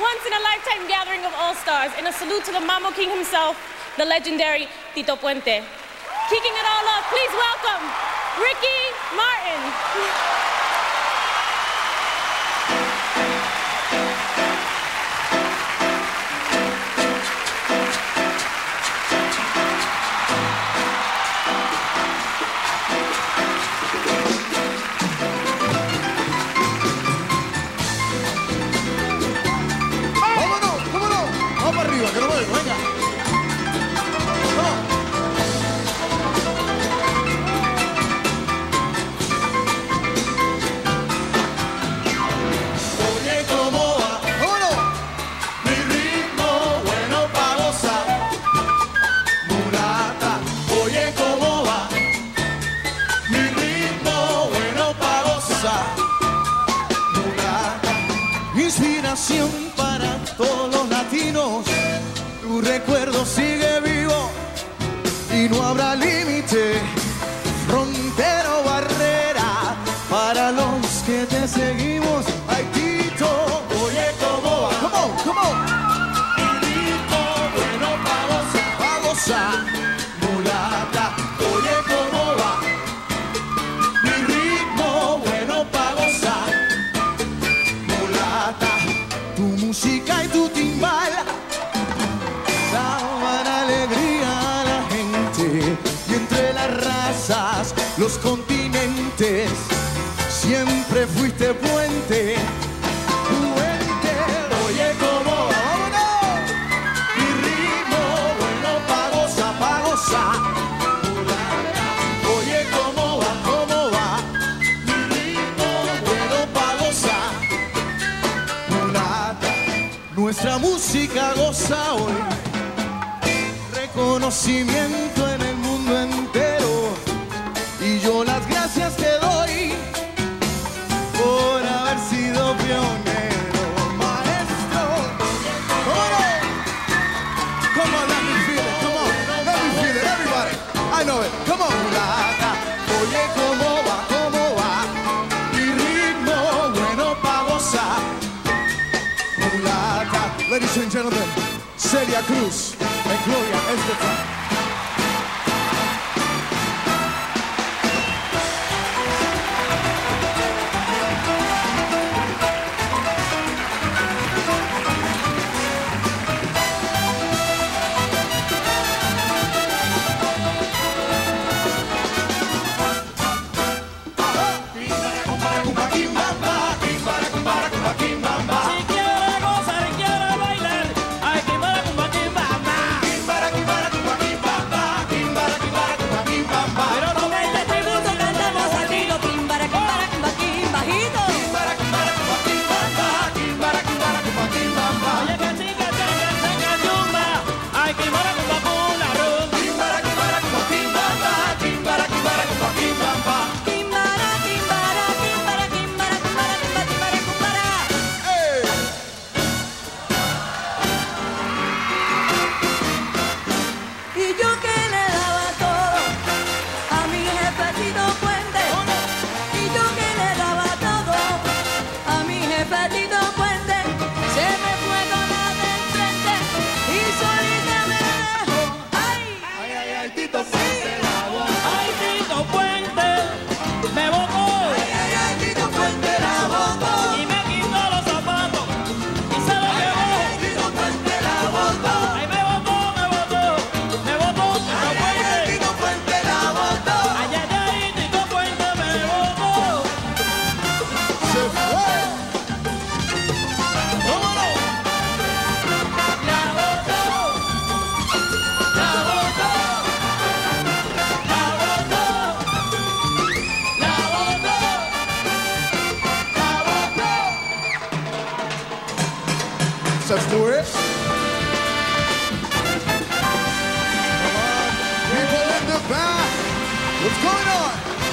once in a lifetime gathering of all stars. And a salute to the Mamo King himself, the legendary Tito Puente. Kicking it all off, please welcome Ricky inspiración para todos los latinos. Tu recuerdo sigue vivo y no habrá límite, frontera o barrera para los que te seguirán. música y tu timbal. Daban alegría a la gente y entre las razas, los continentes, siempre fuiste puente. Nuestra música goza hoy reconocimiento. Celia Cruz and Gloria Estefan. Let's do it! Come on, people in the back, what's going on?